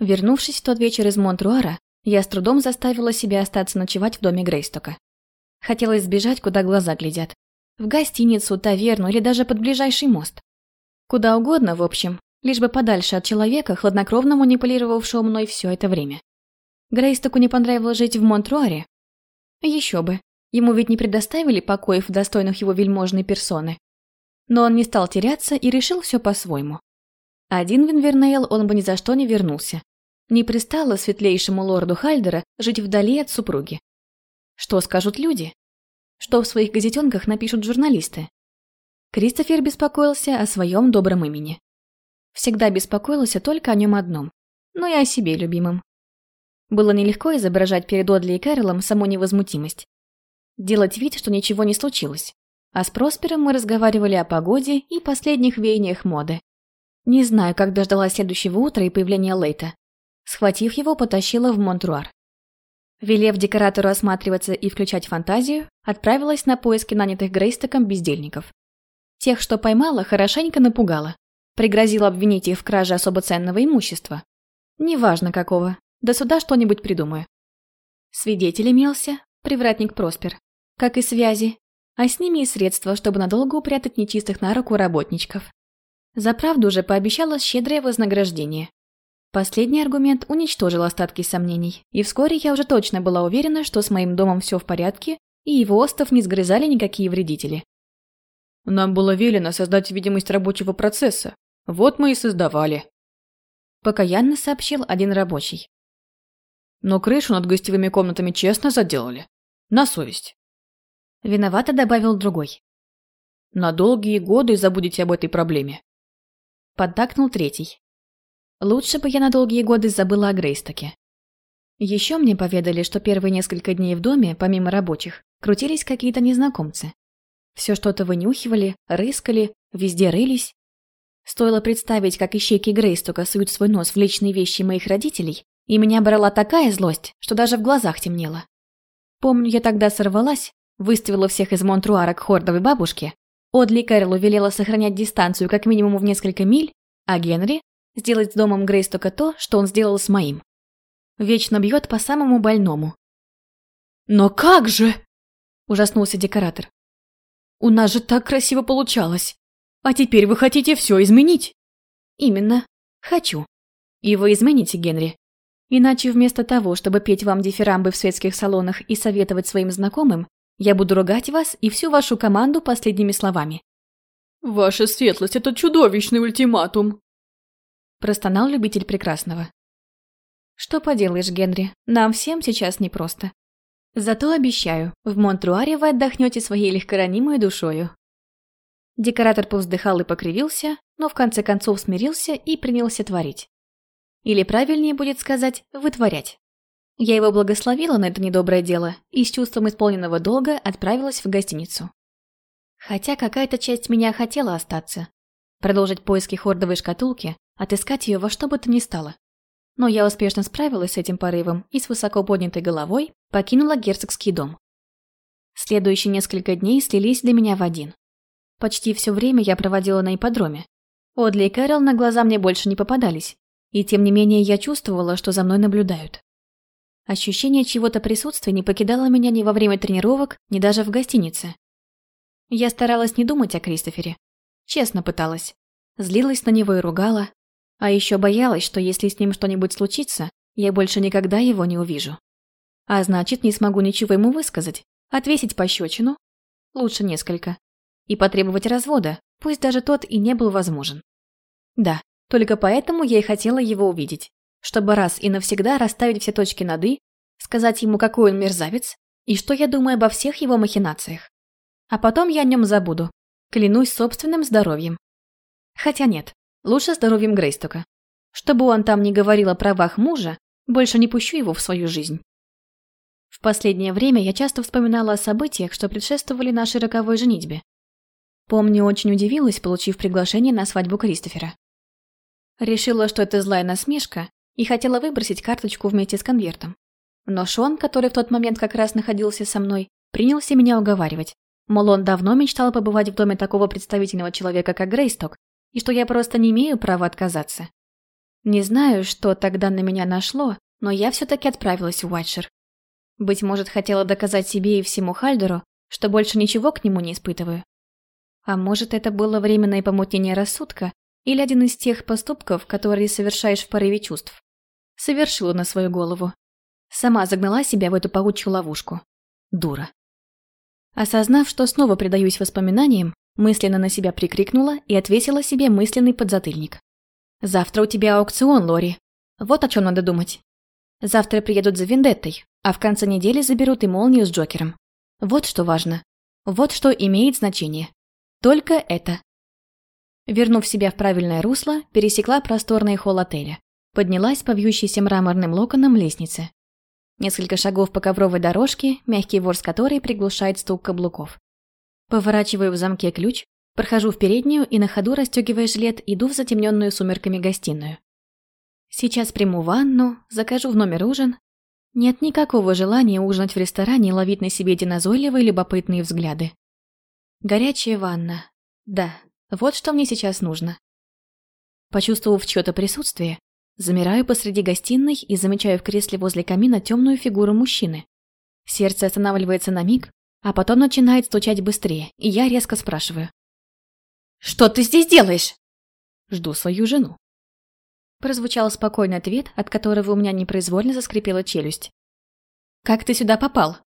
Вернувшись в тот вечер из Монтруара, я с трудом заставила себя остаться ночевать в доме Грейстока. Хотелось сбежать, куда глаза глядят. В гостиницу, таверну или даже под ближайший мост. Куда угодно, в общем, лишь бы подальше от человека, хладнокровно манипулировавшего мной все это время. Грейстоку не понравилось жить в Монтруаре? Еще бы. Ему ведь не предоставили покоев, достойных его вельможной персоны. Но он не стал теряться и решил все по-своему. Один в Инвернейл он бы ни за что не вернулся. Не пристало светлейшему лорду Хальдера жить вдали от супруги. Что скажут люди? Что в своих газетенках напишут журналисты? Кристофер беспокоился о своем добром имени. Всегда беспокоился только о нем одном, но и о себе любимом. Было нелегко изображать перед Одли и Кэролом саму невозмутимость. Делать вид, что ничего не случилось. А с Проспером мы разговаривали о погоде и последних веяниях моды. Не знаю, как дождалась следующего утра и появления Лейта. Схватив его, потащила в Монтруар. Велев декоратору осматриваться и включать фантазию, отправилась на поиски нанятых Грейстоком бездельников. Тех, что поймала, хорошенько напугала. Пригрозила обвинить их в краже особо ценного имущества. Неважно какого, до суда что-нибудь придумаю. Свидетель имелся, привратник Проспер, как и связи, а с ними и средства, чтобы надолго упрятать нечистых на руку работничков. За правду уже пообещала щедрое вознаграждение. Последний аргумент уничтожил остатки сомнений, и вскоре я уже точно была уверена, что с моим домом все в порядке, и его остов не сгрызали никакие вредители. «Нам было велено создать видимость рабочего процесса. Вот мы и создавали», – покаянно сообщил один рабочий. «Но крышу над гостевыми комнатами честно заделали. На совесть». Виновато добавил другой. «На долгие годы забудете об этой проблеме». Поддакнул третий. Лучше бы я на долгие годы забыла о Грейстоке. Еще мне поведали, что первые несколько дней в доме, помимо рабочих, крутились какие-то незнакомцы. Все что-то вынюхивали, рыскали, везде рылись. Стоило представить, как ищейки Грейстока суют свой нос в личные вещи моих родителей, и меня брала такая злость, что даже в глазах темнело. Помню, я тогда сорвалась, выставила всех из Монтруара к хордовой бабушке, Одли Кэролу велела сохранять дистанцию как минимум в несколько миль, а Генри Сделать с домом Грейс только то, что он сделал с моим. Вечно бьет по самому больному. «Но как же?» – ужаснулся декоратор. «У нас же так красиво получалось. А теперь вы хотите все изменить?» «Именно. Хочу. И вы измените, Генри. Иначе вместо того, чтобы петь вам дифирамбы в светских салонах и советовать своим знакомым, я буду ругать вас и всю вашу команду последними словами. «Ваша светлость, это чудовищный ультиматум!» Простонал любитель прекрасного. Что поделаешь, Генри, нам всем сейчас непросто. Зато обещаю, в Монтруаре вы отдохнете своей легкоранимой душою. Декоратор повздыхал и покривился, но в конце концов смирился и принялся творить. Или правильнее будет сказать, вытворять. Я его благословила на это недоброе дело и с чувством исполненного долга отправилась в гостиницу. Хотя какая-то часть меня хотела остаться. Продолжить поиски хордовой шкатулки, отыскать ее во что бы то ни стало. Но я успешно справилась с этим порывом и с высоко поднятой головой покинула герцогский дом. Следующие несколько дней слились для меня в один. Почти все время я проводила на ипподроме. Одли и Кэрол на глаза мне больше не попадались, и тем не менее я чувствовала, что за мной наблюдают. Ощущение чего-то присутствия не покидало меня ни во время тренировок, ни даже в гостинице. Я старалась не думать о Кристофере. Честно пыталась. Злилась на него и ругала, а еще боялась, что если с ним что-нибудь случится, я больше никогда его не увижу. А значит, не смогу ничего ему высказать, отвесить пощечину, лучше несколько, и потребовать развода, пусть даже тот и не был возможен. Да, только поэтому я и хотела его увидеть, чтобы раз и навсегда расставить все точки над «и», сказать ему, какой он мерзавец, и что я думаю обо всех его махинациях. А потом я о нем забуду, клянусь собственным здоровьем. Хотя нет, Лучше здоровьем Грейстока. Чтобы он там не говорил о правах мужа, больше не пущу его в свою жизнь. В последнее время я часто вспоминала о событиях, что предшествовали нашей роковой женитьбе. Помню, очень удивилась, получив приглашение на свадьбу Кристофера. Решила, что это злая насмешка, и хотела выбросить карточку вместе с конвертом. Но Шон, который в тот момент как раз находился со мной, принялся меня уговаривать. Мол, он давно мечтал побывать в доме такого представительного человека, как Грейсток, и что я просто не имею права отказаться. Не знаю, что тогда на меня нашло, но я все-таки отправилась в Уайтшир. Быть может, хотела доказать себе и всему Хальдеру, что больше ничего к нему не испытываю. А может, это было временное помутнение рассудка или один из тех поступков, которые совершаешь в порыве чувств. Совершила на свою голову. Сама загнала себя в эту паучью ловушку. Дура. Осознав, что снова предаюсь воспоминаниям, мысленно на себя прикрикнула и отвесила себе мысленный подзатыльник. «Завтра у тебя аукцион, Лори. Вот о чем надо думать. Завтра приедут за Вендеттой, а в конце недели заберут и молнию с Джокером. Вот что важно. Вот что имеет значение. Только это. Вернув себя в правильное русло, пересекла просторный холл отеля. Поднялась по вьющейся мраморным локонам лестницы. Несколько шагов по ковровой дорожке, мягкий ворс которой приглушает стук каблуков. Поворачиваю в замке ключ, прохожу в переднюю и на ходу, расстегивая жилет, иду в затемненную сумерками гостиную. Сейчас приму ванну, закажу в номер ужин. Нет никакого желания ужинать в ресторане и ловить на себе эти назойливые любопытные взгляды. Горячая ванна. Да, вот что мне сейчас нужно. Почувствовав чьё-то присутствие, замираю посреди гостиной и замечаю в кресле возле камина темную фигуру мужчины. Сердце останавливается на миг, а потом начинает стучать быстрее, и я резко спрашиваю. «Что ты здесь делаешь?» Жду свою жену. Прозвучал спокойный ответ, от которого у меня непроизвольно заскрипела челюсть. «Как ты сюда попал?»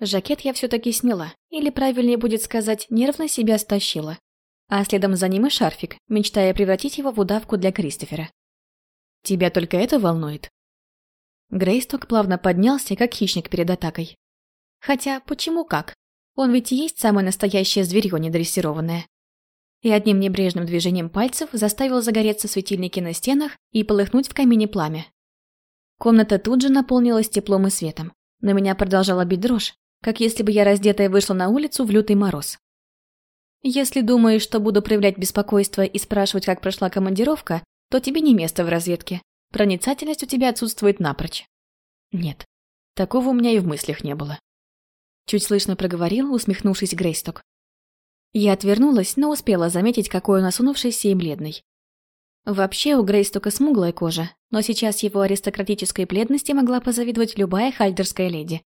Жакет я все-таки сняла, или правильнее будет сказать, нервно себя стащила. А следом за ним и шарфик, мечтая превратить его в удавку для Кристофера. «Тебя только это волнует?» Грейсток плавно поднялся, как хищник перед атакой. Хотя, почему как? Он ведь и есть самое настоящее зверье недрессированное и одним небрежным движением пальцев заставил загореться светильники на стенах и полыхнуть в камине пламя. Комната тут же наполнилась теплом и светом. На меня продолжала бить дрожь, как если бы я раздетая вышла на улицу в лютый мороз. Если думаешь, что буду проявлять беспокойство и спрашивать, как прошла командировка, то тебе не место в разведке. Проницательность у тебя отсутствует напрочь. Нет, такого у меня и в мыслях не было. Чуть слышно проговорил, усмехнувшись Грейсток. Я отвернулась, но успела заметить, какой он осунувшийся и бледный. Вообще у Грейс только смуглая кожа, но сейчас его аристократической бледности могла позавидовать любая хальдерская леди.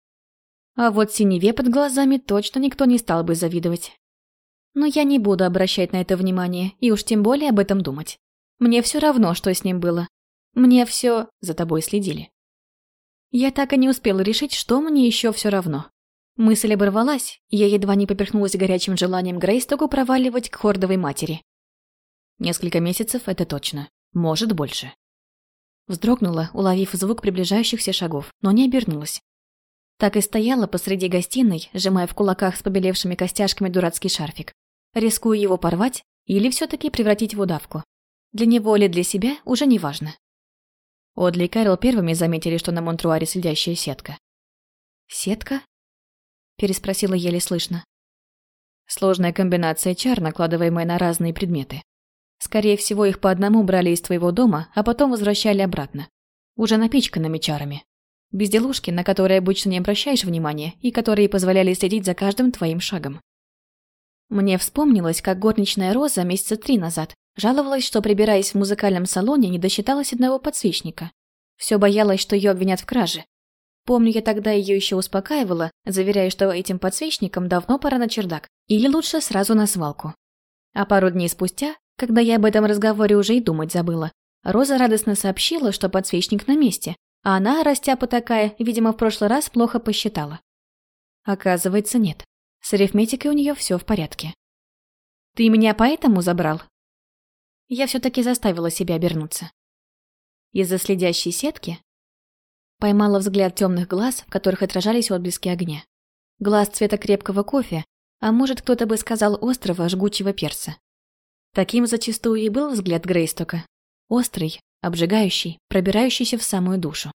А вот синеве под глазами точно никто не стал бы завидовать. Но я не буду обращать на это внимание, и уж тем более об этом думать. Мне все равно, что с ним было. Мне все за тобой следили. Я так и не успела решить, что мне еще все равно. Мысль оборвалась, я едва не поперхнулась горячим желанием Грейстоку проваливать к хордовой матери. Несколько месяцев — это точно. Может, больше. Вздрогнула, уловив звук приближающихся шагов, но не обернулась. Так и стояла посреди гостиной, сжимая в кулаках с побелевшими костяшками дурацкий шарфик. Рискую его порвать или все таки превратить в удавку. Для него или для себя уже не важно. Одли и Кэрол первыми заметили, что на Монтруаре следящая сетка. Сетка? Переспросила еле слышно. Сложная комбинация чар, накладываемая на разные предметы. Скорее всего, их по одному брали из твоего дома, а потом возвращали обратно. Уже напичканными чарами. Безделушки, на которые обычно не обращаешь внимания, и которые позволяли следить за каждым твоим шагом. Мне вспомнилось, как горничная Роза месяца три назад жаловалась, что, прибираясь в музыкальном салоне, не досчиталась одного подсвечника. Все боялась, что ее обвинят в краже, Помню, я тогда ее еще успокаивала, заверяя, что этим подсвечникам давно пора на чердак, или лучше сразу на свалку. А пару дней спустя, когда я об этом разговоре уже и думать забыла, Роза радостно сообщила, что подсвечник на месте, а она, растяпа такая, видимо, в прошлый раз плохо посчитала. Оказывается, нет. С арифметикой у нее все в порядке. «Ты меня поэтому забрал?» Я все-таки заставила себя обернуться. Из-за следящей сетки Поймала взгляд темных глаз, в которых отражались отблески огня. Глаз цвета крепкого кофе, а может, кто-то бы сказал острого жгучего перца. Таким зачастую и был взгляд Грейстока. Острый, обжигающий, пробирающийся в самую душу.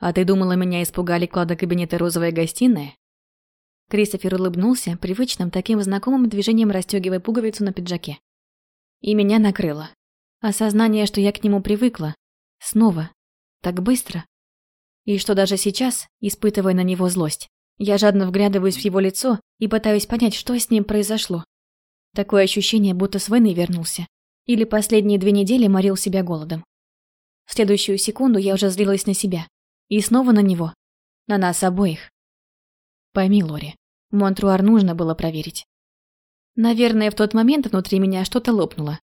«А ты думала, меня испугали клада кабинета розовая гостиная?» Кристофер улыбнулся, привычным таким знакомым движением расстегивая пуговицу на пиджаке. И меня накрыло. Осознание, что я к нему привыкла. Снова. Так быстро. И что даже сейчас, испытывая на него злость, я жадно вглядываюсь в его лицо и пытаюсь понять, что с ним произошло. Такое ощущение, будто с войны вернулся. Или последние две недели морил себя голодом. В следующую секунду я уже злилась на себя. И снова на него. На нас обоих. Пойми, Лори, Монтруар нужно было проверить. Наверное, в тот момент внутри меня что-то лопнуло.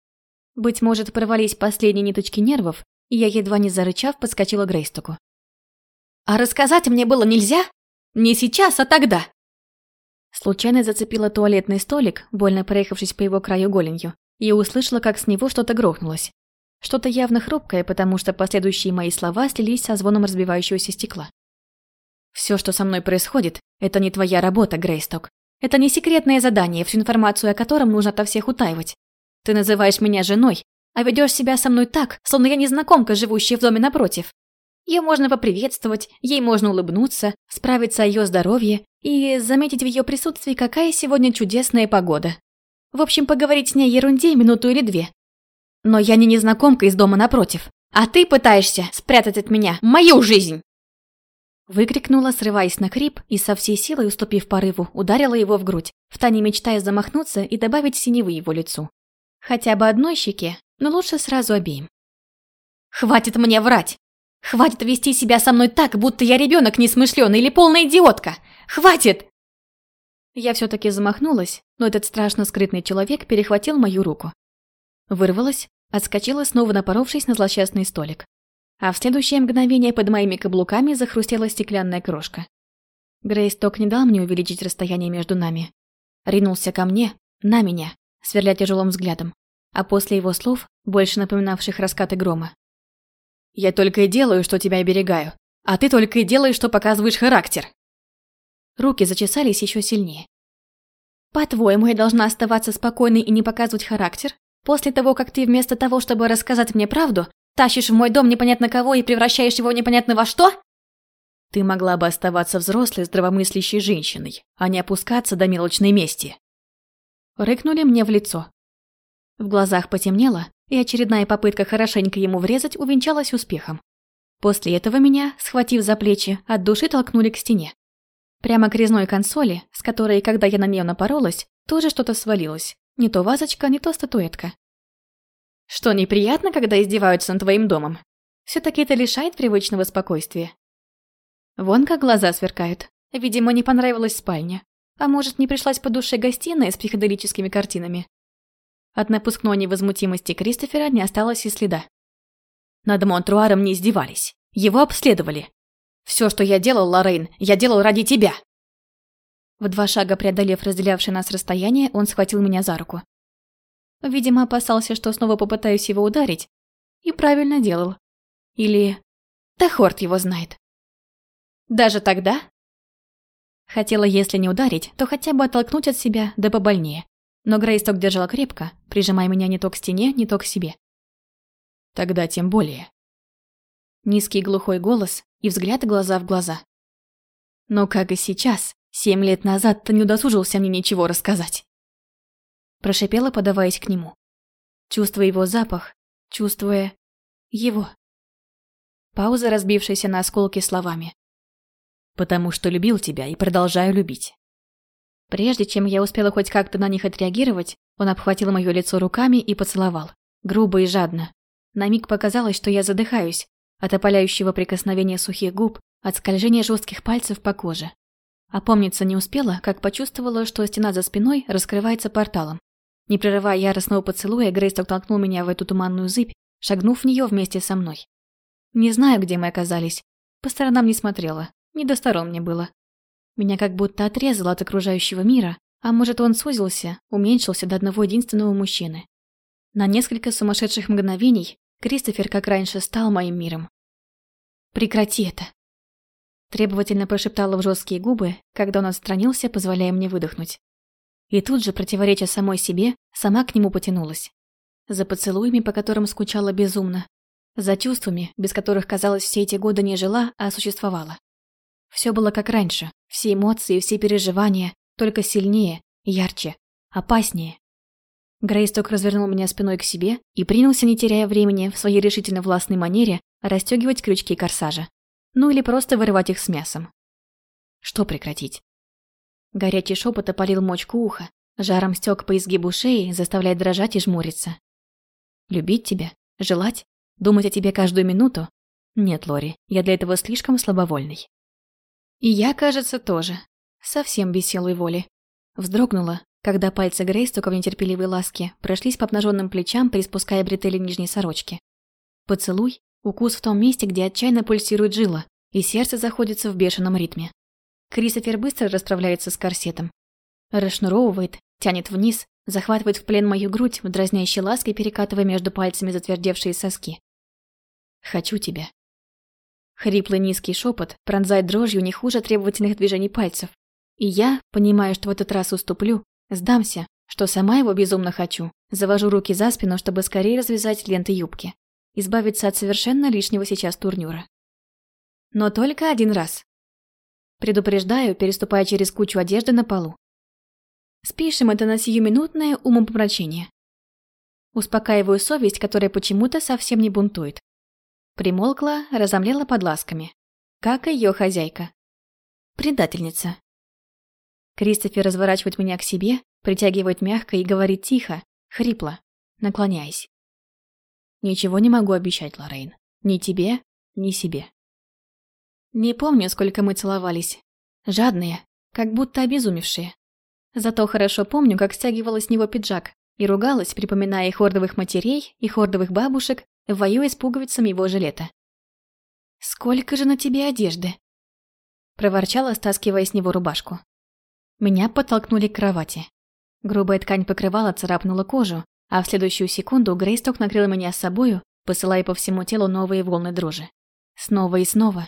Быть может, порвались последние ниточки нервов, и я, едва не зарычав, подскочила к Грейстоку. «А рассказать мне было нельзя? Не сейчас, а тогда!» Случайно зацепила туалетный столик, больно проехавшись по его краю голенью, и услышала, как с него что-то грохнулось. Что-то явно хрупкое, потому что последующие мои слова слились со звоном разбивающегося стекла. «Все, что со мной происходит, это не твоя работа, Грейсток. Это не секретное задание, всю информацию о котором нужно от всех утаивать. Ты называешь меня женой, а ведешь себя со мной так, словно я незнакомка, живущая в доме напротив. Ее можно поприветствовать, ей можно улыбнуться, справиться о ее здоровье и заметить в ее присутствии, какая сегодня чудесная погода. В общем, поговорить с ней ерунде минуту или две. Но я не незнакомка из дома напротив, а ты пытаешься спрятать от меня мою жизнь!» Выкрикнула, срываясь на хрип, и со всей силой, уступив порыву, ударила его в грудь, втайне мечтая замахнуться и добавить синевы его лицу. Хотя бы одной щеке, но лучше сразу обеим. «Хватит мне врать! Хватит вести себя со мной так, будто я ребенок несмышленый или полная идиотка! Хватит!» Я все-таки замахнулась, но этот страшно скрытный человек перехватил мою руку. Вырвалась, отскочила, снова напоровшись на злосчастный столик а в следующее мгновение под моими каблуками захрустела стеклянная крошка. Грейсток не дал мне увеличить расстояние между нами. Ринулся ко мне, на меня, сверля тяжелым взглядом, а после его слов, больше напоминавших раскаты грома. «Я только и делаю, что тебя оберегаю, а ты только и делаешь, что показываешь характер!» Руки зачесались еще сильнее. «По-твоему, я должна оставаться спокойной и не показывать характер? После того, как ты вместо того, чтобы рассказать мне правду, Тащишь в мой дом непонятно кого и превращаешь его непонятно во что? Ты могла бы оставаться взрослой, здравомыслящей женщиной, а не опускаться до мелочной мести. Рыкнули мне в лицо. В глазах потемнело, и очередная попытка хорошенько ему врезать увенчалась успехом. После этого меня, схватив за плечи, от души толкнули к стене. Прямо к резной консоли, с которой, когда я на нее напоролась, тоже что-то свалилось. Не то вазочка, не то статуэтка. Что, неприятно, когда издеваются над твоим домом? Все-таки это лишает привычного спокойствия. Вон как глаза сверкают. Видимо, не понравилась спальня. А может, не пришлась по душе гостиная с психоделическими картинами. От напускной невозмутимости Кристофера не осталось и следа. Над Монтруаром не издевались. Его обследовали. Все, что я делал, Лоррейн, я делал ради тебя. В два шага преодолев разделявшее нас расстояние, он схватил меня за руку. Видимо, опасался, что снова попытаюсь его ударить. И правильно делал. Или... Да Хорт его знает. Даже тогда? Хотела, если не ударить, то хотя бы оттолкнуть от себя, да побольнее. Но Грейсток держала крепко, прижимая меня не то к стене, не то к себе. Тогда тем более. Низкий глухой голос и взгляд глаза в глаза. Но как и сейчас, семь лет назад ты не удосужился мне ничего рассказать прошипела, подаваясь к нему. Чувствуя его запах, чувствуя его. Пауза, разбившаяся на осколки словами. «Потому что любил тебя и продолжаю любить». Прежде чем я успела хоть как-то на них отреагировать, он обхватил мое лицо руками и поцеловал. Грубо и жадно. На миг показалось, что я задыхаюсь от опаляющего прикосновения сухих губ, от скольжения жестких пальцев по коже. Опомниться не успела, как почувствовала, что стена за спиной раскрывается порталом. Не прерывая яростного поцелуя, Грейс толкнул меня в эту туманную зыбь, шагнув в нее вместе со мной. Не знаю, где мы оказались. По сторонам не смотрела. Не до сторон мне было. Меня как будто отрезало от окружающего мира, а может он сузился, уменьшился до одного единственного мужчины. На несколько сумасшедших мгновений Кристофер, как раньше, стал моим миром. «Прекрати это!» Требовательно прошептала в жесткие губы, когда он отстранился, позволяя мне выдохнуть. И тут же, противореча самой себе, сама к нему потянулась. За поцелуями, по которым скучала безумно. За чувствами, без которых, казалось, все эти годы не жила, а существовала. Все было как раньше. Все эмоции, все переживания, только сильнее, ярче, опаснее. Грейсток развернул меня спиной к себе и принялся, не теряя времени, в своей решительно властной манере расстегивать крючки корсажа. Ну или просто вырывать их с мясом. Что прекратить? Горячий шепот опалил мочку уха, жаром стек по изгибу шеи, заставляя дрожать и жмуриться. Любить тебя? Желать? Думать о тебе каждую минуту? Нет, Лори, я для этого слишком слабовольный. И я, кажется, тоже. Совсем без силы воли. Вздрогнула, когда пальцы Грейс только в нетерпеливой ласке прошлись по обнаженным плечам, приспуская бретели нижней сорочки. Поцелуй, укус в том месте, где отчаянно пульсирует жила, и сердце заходится в бешеном ритме. Кристофер быстро расправляется с корсетом. Расшнуровывает, тянет вниз, захватывает в плен мою грудь, дразнящей лаской перекатывая между пальцами затвердевшие соски. «Хочу тебя». Хриплый низкий шепот пронзает дрожью не хуже требовательных движений пальцев. И я, понимая, что в этот раз уступлю, сдамся, что сама его безумно хочу, завожу руки за спину, чтобы скорее развязать ленты юбки, избавиться от совершенно лишнего сейчас турнюра. Но только один раз. Предупреждаю, переступая через кучу одежды на полу. Спишем это на сиюминутное умопомрачение. Успокаиваю совесть, которая почему-то совсем не бунтует. Примолкла, разомлела под ласками. Как ее хозяйка. Предательница. Кристофер разворачивает меня к себе, притягивает мягко и говорит тихо, хрипло, наклоняясь. Ничего не могу обещать, Лоррейн. Ни тебе, ни себе. Не помню, сколько мы целовались. Жадные, как будто обезумевшие. Зато хорошо помню, как стягивала с него пиджак и ругалась, припоминая и хордовых матерей, и хордовых бабушек, воюя с пуговицами его жилета. «Сколько же на тебе одежды?» Проворчала, стаскивая с него рубашку. Меня подтолкнули к кровати. Грубая ткань покрывала царапнула кожу, а в следующую секунду Грейсток накрыл меня с собою, посылая по всему телу новые волны дрожи. Снова и снова.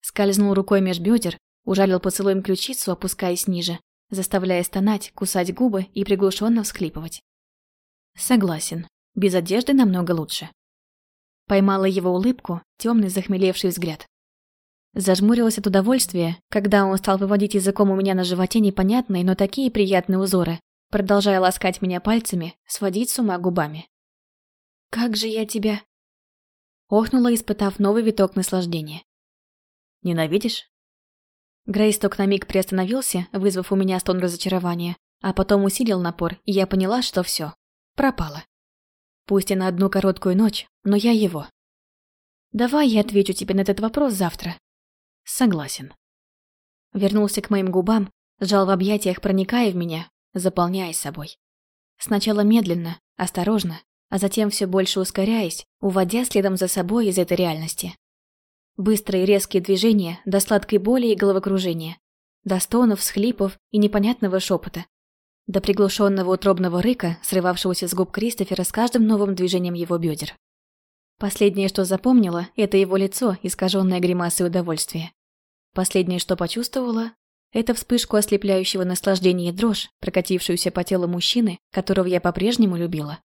Скользнул рукой меж бедер, ужалил поцелуем ключицу, опускаясь ниже, заставляя стонать, кусать губы и приглушенно всхлипывать. Согласен, без одежды намного лучше. Поймала его улыбку, темный захмелевший взгляд. Зажмурилась от удовольствия, когда он стал выводить языком у меня на животе непонятные, но такие приятные узоры, продолжая ласкать меня пальцами, сводить с ума губами. «Как же я тебя...» Охнула, испытав новый виток наслаждения. «Ненавидишь?» Грейсток на миг приостановился, вызвав у меня стон разочарования, а потом усилил напор, и я поняла, что все пропало. Пусть и на одну короткую ночь, но я его. Давай я отвечу тебе на этот вопрос завтра. Согласен. Вернулся к моим губам, сжал в объятиях, проникая в меня, заполняя собой. Сначала медленно, осторожно, а затем все больше ускоряясь, уводя следом за собой из этой реальности. Быстрые резкие движения до сладкой боли и головокружения, до стонов, всхлипов и непонятного шепота, до приглушенного утробного рыка, срывавшегося с губ Кристофера с каждым новым движением его бедер. Последнее, что запомнила, это его лицо, искаженное гримасой удовольствия. Последнее, что почувствовала, это вспышку ослепляющего наслаждения дрожь, прокатившуюся по телу мужчины, которого я по-прежнему любила.